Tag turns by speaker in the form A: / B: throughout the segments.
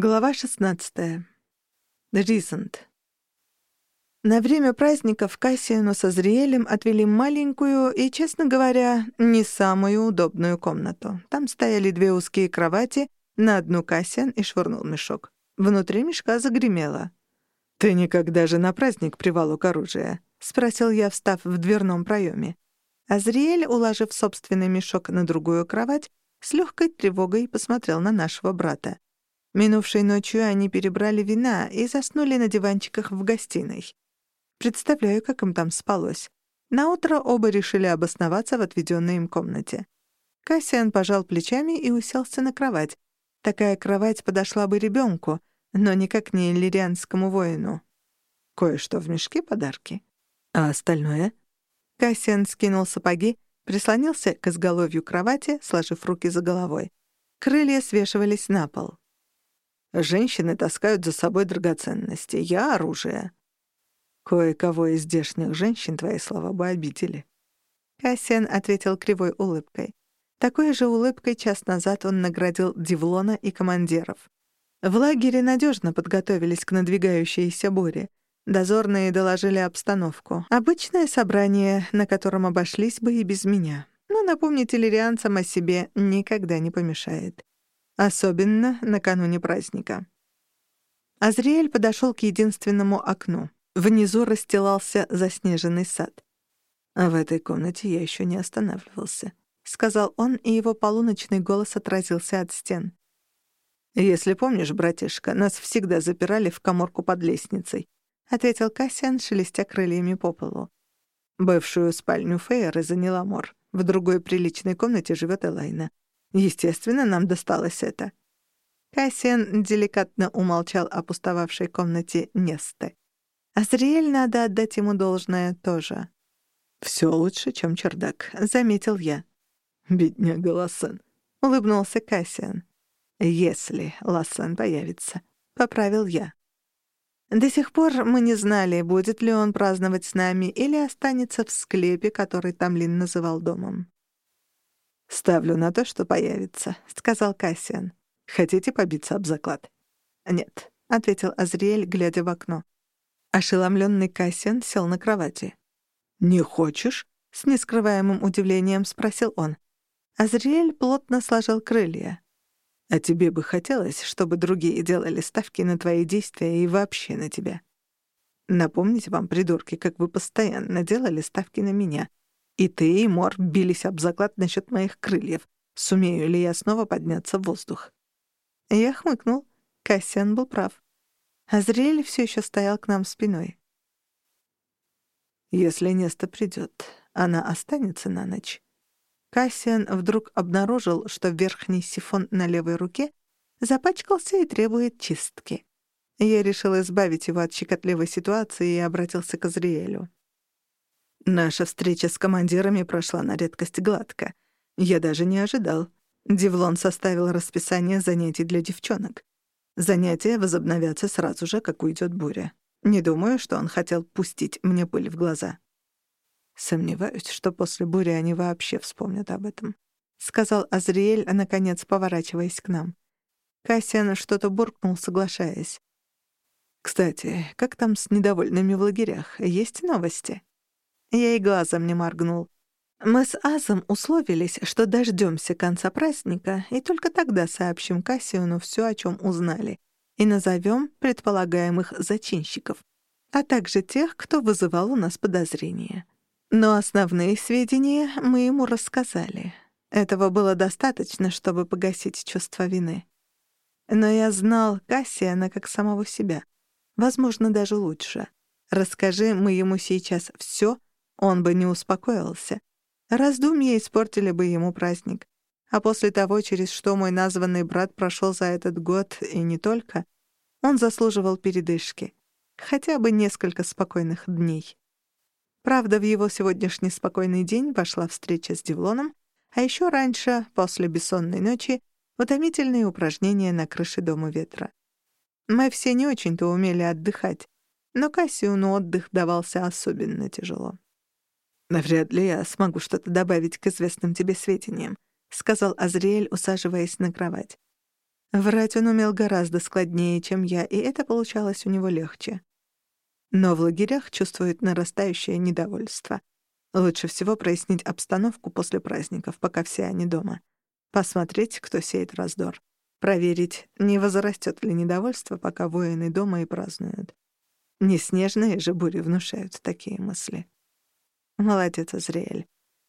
A: Глава 16. Ризант. На время праздников Кассиану со Зриэлем отвели маленькую и, честно говоря, не самую удобную комнату. Там стояли две узкие кровати, на одну Кассиан и швырнул мешок. Внутри мешка загремело. «Ты никогда же на праздник привалу к оружию?» — спросил я, встав в дверном проеме. Азриэль, уложив собственный мешок на другую кровать, с легкой тревогой посмотрел на нашего брата. Минувшей ночью они перебрали вина и заснули на диванчиках в гостиной. Представляю, как им там спалось. Наутро оба решили обосноваться в отведенной им комнате. Кассиан пожал плечами и уселся на кровать. Такая кровать подошла бы ребенку, но никак не иллирианскому воину. Кое-что в мешке подарки. А остальное? Кассиан скинул сапоги, прислонился к изголовью кровати, сложив руки за головой. Крылья свешивались на пол. Женщины таскают за собой драгоценности. Я — оружие. Кое-кого из здешних женщин твои слова бы обидели. Кассиан ответил кривой улыбкой. Такой же улыбкой час назад он наградил Дивлона и командиров. В лагере надежно подготовились к надвигающейся буре. Дозорные доложили обстановку. Обычное собрание, на котором обошлись бы и без меня. Но напомнить иллирианцам о себе никогда не помешает. Особенно накануне праздника. Азриэль подошел к единственному окну. Внизу расстилался заснеженный сад. В этой комнате я еще не останавливался, сказал он, и его полуночный голос отразился от стен. Если помнишь, братишка, нас всегда запирали в каморку под лестницей, ответил Кассиан, шелестя крыльями по полу. Бывшую спальню Фейеры заняла Мор. В другой приличной комнате живет Элайна. Естественно, нам досталось это. Кассиан деликатно умолчал о пустовавшей комнате Несты. Азриэль, надо отдать ему должное, тоже. «Всё лучше, чем чердак», — заметил я. «Бедняга Лассен», — улыбнулся Кассиан. «Если Лассен появится», — поправил я. До сих пор мы не знали, будет ли он праздновать с нами или останется в склепе, который Тамлин называл домом. «Ставлю на то, что появится», — сказал Кассиан. «Хотите побиться об заклад?» «Нет», — ответил Азриэль, глядя в окно. Ошеломленный Кассиан сел на кровати. «Не хочешь?» — с нескрываемым удивлением спросил он. Азриэль плотно сложил крылья. «А тебе бы хотелось, чтобы другие делали ставки на твои действия и вообще на тебя?» «Напомните вам, придурки, как вы постоянно делали ставки на меня, и ты, и Мор бились об заклад насчет моих крыльев. Сумею ли я снова подняться в воздух? Я хмыкнул. Кассиан был прав. Азриэль все еще стоял к нам спиной. Если Неста придет, она останется на ночь. Кассиан вдруг обнаружил, что верхний сифон на левой руке запачкался и требует чистки. Я решил избавить его от щекотливой ситуации и обратился к Азриэлю. Наша встреча с командирами прошла на редкость гладко. Я даже не ожидал. Дивлон составил расписание занятий для девчонок. Занятия возобновятся сразу же, как уйдет буря. Не думаю, что он хотел пустить мне пыль в глаза. Сомневаюсь, что после бури они вообще вспомнят об этом, сказал Азриэль, наконец поворачиваясь к нам. Кассиан что-то буркнул, соглашаясь. Кстати, как там с недовольными в лагерях? Есть новости? Я и глазом не моргнул. Мы с Азом условились, что дождёмся конца праздника и только тогда сообщим Кассиону всё, о чём узнали, и назовём предполагаемых зачинщиков, а также тех, кто вызывал у нас подозрения. Но основные сведения мы ему рассказали. Этого было достаточно, чтобы погасить чувство вины. Но я знал Кассиана как самого себя. Возможно, даже лучше. Расскажи мы ему сейчас всё, он бы не успокоился. Раздумья испортили бы ему праздник. А после того, через что мой названный брат прошел за этот год, и не только, он заслуживал передышки. Хотя бы несколько спокойных дней. Правда, в его сегодняшний спокойный день вошла встреча с Девлоном, а еще раньше, после бессонной ночи, утомительные упражнения на крыше Дома Ветра. Мы все не очень-то умели отдыхать, но Кассиуну отдых давался особенно тяжело. «Вряд ли я смогу что-то добавить к известным тебе сведениям», — сказал Азриэль, усаживаясь на кровать. Врать он умел гораздо складнее, чем я, и это получалось у него легче. Но в лагерях чувствует нарастающее недовольство. Лучше всего прояснить обстановку после праздников, пока все они дома. Посмотреть, кто сеет раздор. Проверить, не возрастет ли недовольство, пока воины дома и празднуют. Не снежные же бури внушают такие мысли. Молодец, Азриэль.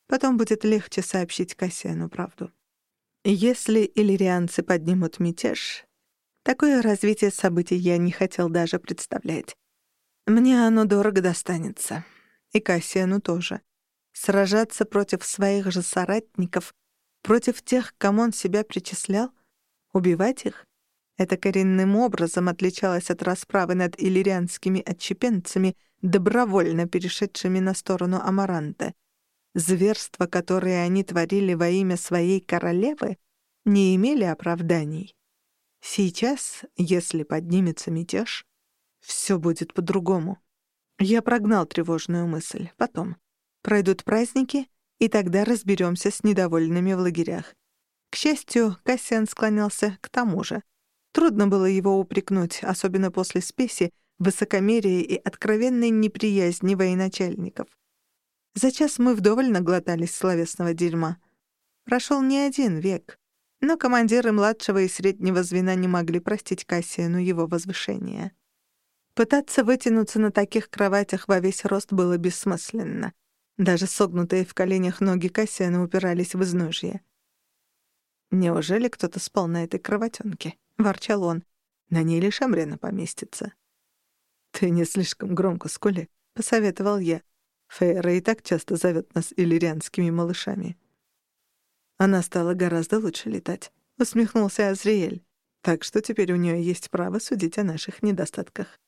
A: Потом будет легче сообщить Кассиану правду. Если иллирианцы поднимут мятеж, такое развитие событий я не хотел даже представлять. Мне оно дорого достанется. И Кассиану тоже. Сражаться против своих же соратников, против тех, кому он себя причислял, убивать их — это коренным образом отличалось от расправы над иллирианскими отчепенцами, добровольно перешедшими на сторону Амаранта. Зверства, которые они творили во имя своей королевы, не имели оправданий. Сейчас, если поднимется мятеж, все будет по-другому. Я прогнал тревожную мысль. Потом. Пройдут праздники, и тогда разберемся с недовольными в лагерях. К счастью, Кассиан склонялся к тому же. Трудно было его упрекнуть, особенно после спеси, высокомерия и откровенной неприязни военачальников. За час мы вдоволь наглотались словесного дерьма. Прошел не один век, но командиры младшего и среднего звена не могли простить Кассиану его возвышение. Пытаться вытянуться на таких кроватях во весь рост было бессмысленно. Даже согнутые в коленях ноги Кассиана упирались в изножье. «Неужели кто-то спал на этой кроватёнке?» — ворчал он. «На ней лишь Амрена поместится». «Ты не слишком громко скули», — посоветовал я. Фейра и так часто зовет нас иллирианскими малышами. Она стала гораздо лучше летать, — усмехнулся Азриэль. Так что теперь у нее есть право судить о наших недостатках.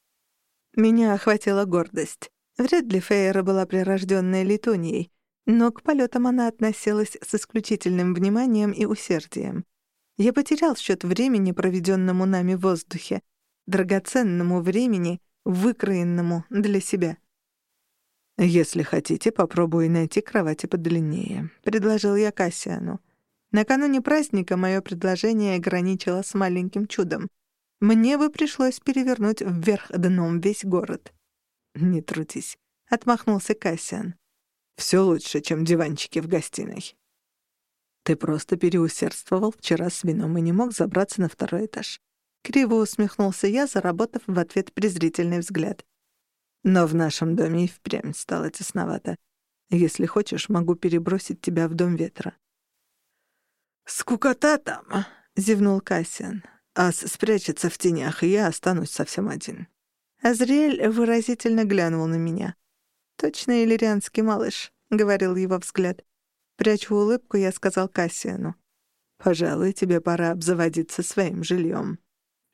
A: Меня охватила гордость. Вряд ли Фейра была прирожденной летуньей, но к полетам она относилась с исключительным вниманием и усердием. Я потерял счет времени, проведенному нами в воздухе, драгоценному времени, выкроенному для себя. «Если хотите, попробуй найти кровати подлиннее», — предложил я Кассиану. Накануне праздника мое предложение ограничило с маленьким чудом. Мне бы пришлось перевернуть вверх дном весь город. «Не трудись», — отмахнулся Кассиан. «Все лучше, чем диванчики в гостиной». «Ты просто переусердствовал вчера с вином и не мог забраться на второй этаж». Криво усмехнулся я, заработав в ответ презрительный взгляд. Но в нашем доме и впрямь стало тесновато. Если хочешь, могу перебросить тебя в дом ветра». «Скукота там», — зевнул Кассиан. «Ас спрячется в тенях, и я останусь совсем один». Азриэль выразительно глянул на меня. «Точно иллирианский малыш», — говорил его взгляд. Прячу улыбку, я сказал Кассиану. «Пожалуй, тебе пора обзаводиться своим жильем.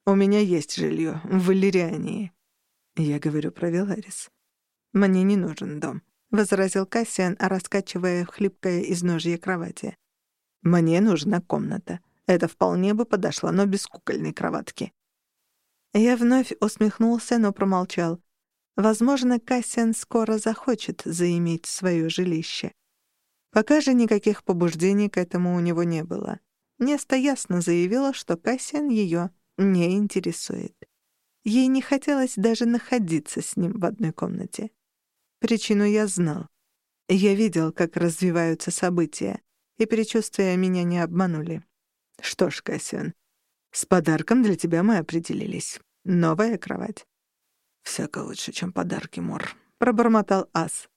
A: У меня есть жилье в Иллириании». Я говорю про Веларис. «Мне не нужен дом», — возразил Кассиан, раскачивая хлипкое изножье кровати. «Мне нужна комната. Это вполне бы подошло, но без кукольной кроватки». Я вновь усмехнулся, но промолчал. Возможно, Кассиан скоро захочет заиметь свое жилище. Пока же никаких побуждений к этому у него не было. Неста ясно заявила, что Кассиан ее не интересует. Ей не хотелось даже находиться с ним в одной комнате. Причину я знал. Я видел, как развиваются события, и предчувствия меня не обманули. Что ж, Кассиан, с подарком для тебя мы определились. Новая кровать. Всяко лучше, чем подарки, Мор, пробормотал Ас.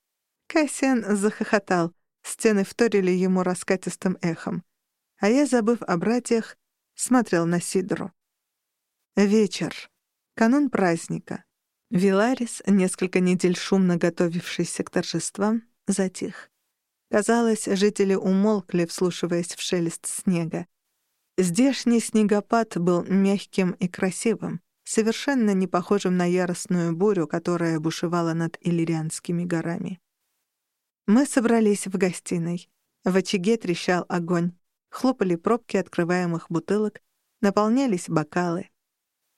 A: Кассиан захохотал. Стены вторили ему раскатистым эхом. А я, забыв о братьях, смотрел на Сидру. Вечер. Канун праздника. Виларис, несколько недель шумно готовившийся к торжествам, затих. Казалось, жители умолкли, вслушиваясь в шелест снега. Здешний снегопад был мягким и красивым, совершенно не похожим на яростную бурю, которая бушевала над Иллирианскими горами. Мы собрались в гостиной. В очаге трещал огонь. Хлопали пробки открываемых бутылок, наполнялись бокалы.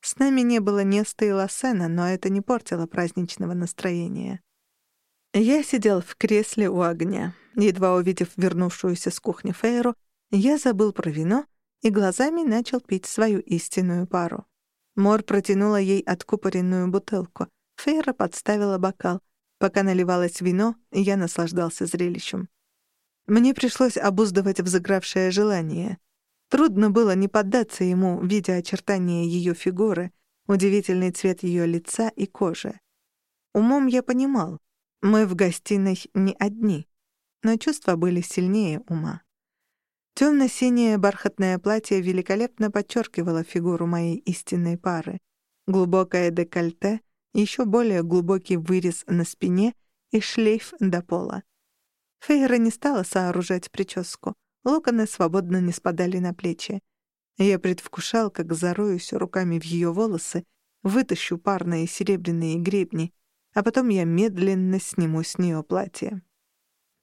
A: С нами не было Неста и Лассена, но это не портило праздничного настроения. Я сидел в кресле у огня. Едва увидев вернувшуюся с кухни Фейру, я забыл про вино и глазами начал пить свою истинную пару. Мор протянула ей откупоренную бутылку. Фейра подставила бокал. Пока наливалось вино, я наслаждался зрелищем. Мне пришлось обуздывать взыгравшее желание. Трудно было не поддаться ему, видя очертания ее фигуры, удивительный цвет ее лица и кожи. Умом я понимал, мы в гостиной не одни, но чувства были сильнее ума. Темно-синее бархатное платье великолепно подчеркивало фигуру моей истинной пары. Глубокое декольте, еще более глубокий вырез на спине и шлейф до пола. Фейра не стала сооружать прическу. Локоны свободно не спадали на плечи. Я предвкушал, как зароюсь руками в ее волосы, вытащу парные серебряные гребни, а потом я медленно сниму с нее платье.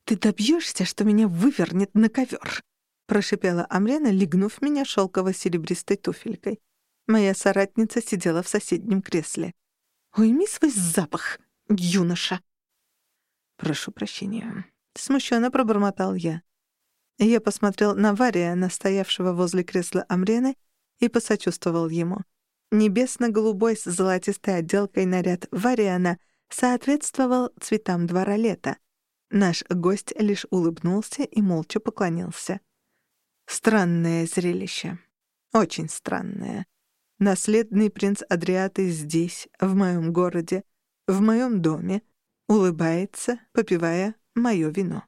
A: «Ты добьешься, что меня вывернет на ковер?» — прошипела Амрена, легнув меня шелково-серебристой туфелькой. Моя соратница сидела в соседнем кресле. «Уйми свой запах, юноша!» «Прошу прощения», — смущенно пробормотал я. Я посмотрел на Вария, настоявшего возле кресла Амрены, и посочувствовал ему. Небесно-голубой с золотистой отделкой наряд Вариана соответствовал цветам двора лета. Наш гость лишь улыбнулся и молча поклонился. Странное зрелище. Очень странное. Наследный принц Адриаты здесь, в моем городе, в моем доме, улыбается, попивая мое вино.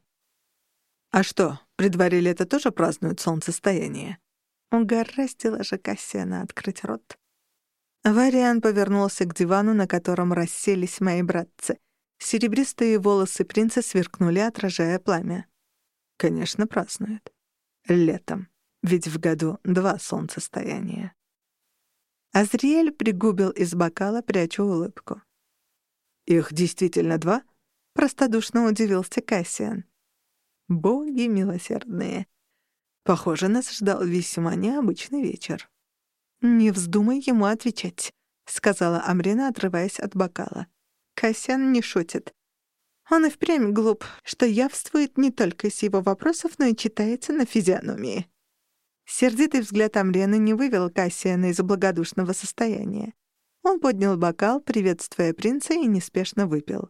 A: А что, при дворе лета тоже празднуют солнцестояние? Угораздило же Кассиана открыть рот. Вариан повернулся к дивану, на котором расселись мои братцы. Серебристые волосы принца сверкнули, отражая пламя. Конечно, празднуют. Летом. Ведь в году два солнцестояния. Азриэль пригубил из бокала, пряча улыбку. «Их действительно два?» — простодушно удивился Кассиан. Боги милосердные. Похоже, нас ждал весьма необычный вечер. «Не вздумай ему отвечать», — сказала Амрина, отрываясь от бокала. Касян не шутит. Он и впрямь глуп, что явствует не только из его вопросов, но и читается на физиономии. Сердитый взгляд Амрены не вывел Кассиана из благодушного состояния. Он поднял бокал, приветствуя принца, и неспешно выпил.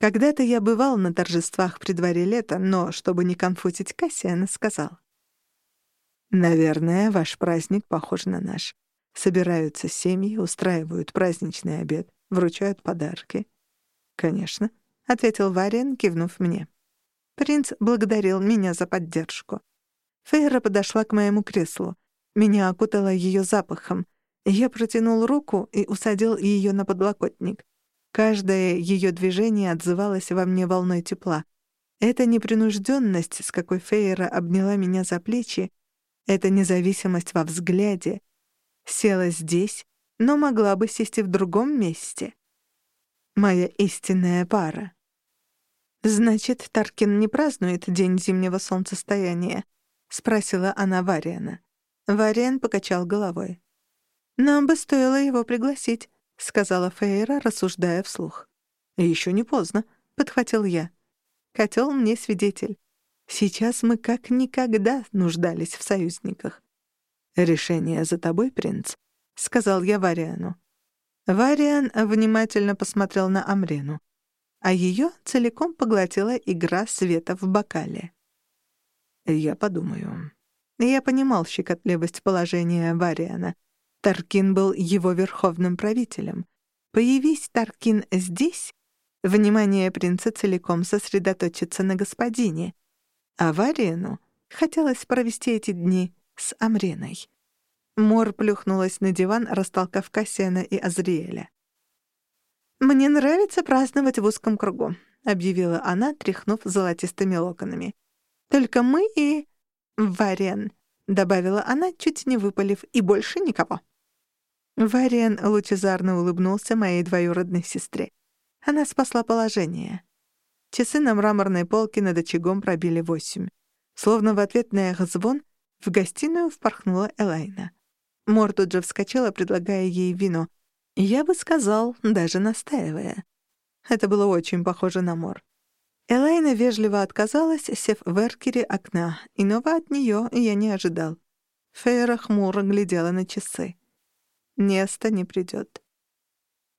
A: Когда-то я бывал на торжествах при дворе лета, но, чтобы не конфузить Кассиана, сказал. «Наверное, ваш праздник похож на наш. Собираются семьи, устраивают праздничный обед, вручают подарки». «Конечно», — ответил Вариан, кивнув мне. Принц благодарил меня за поддержку. Фейра подошла к моему креслу. Меня окутало ее запахом. Я протянул руку и усадил ее на подлокотник. Каждое ее движение отзывалось во мне волной тепла. Эта непринужденность, с какой Фейера обняла меня за плечи, эта независимость во взгляде, села здесь, но могла бы сесть и в другом месте. Моя истинная пара. «Значит, Таркин не празднует День зимнего солнцестояния?» — спросила она Вариана. Вариан покачал головой. «Нам бы стоило его пригласить. — сказала Фейра, рассуждая вслух. «Еще не поздно», — подхватил я. «Котел мне свидетель. Сейчас мы как никогда нуждались в союзниках». «Решение за тобой, принц», — сказал я Вариану. Вариан внимательно посмотрел на Амрену, а ее целиком поглотила игра света в бокале. «Я подумаю». Я понимал щекотливость положения Вариана — Таркин был его верховным правителем. Появись Таркин здесь, внимание принца целиком сосредоточится на господине, а Вариену хотелось провести эти дни с Амриной. Мор плюхнулась на диван, растолкав Кассиана и Азриэля. «Мне нравится праздновать в узком кругу», — объявила она, тряхнув золотистыми локонами. «Только мы и... Варен», — добавила она, чуть не выпалив, — «и больше никого». Вариан лучезарно улыбнулся моей двоюродной сестре. Она спасла положение. Часы на мраморной полке над очагом пробили восемь. Словно в ответ на их звон в гостиную впорхнула Элайна. Мор тут же вскочила, предлагая ей вино. Я бы сказал, даже настаивая. Это было очень похоже на Мор. Элайна вежливо отказалась, сев в эркере окна. Иного от нее я не ожидал. Фейра хмуро глядела на часы. Неста не придет.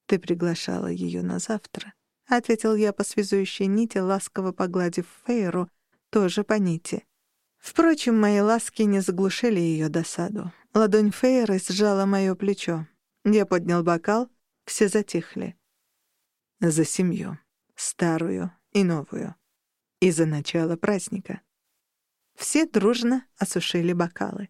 A: «Ты приглашала ее на завтра», — ответил я по связующей нити, ласково погладив Фейру, тоже по нити. Впрочем, мои ласки не заглушили ее досаду. Ладонь Фейры сжала мое плечо. Я поднял бокал, все затихли. За семью, старую и новую. И за начало праздника. Все дружно осушили бокалы.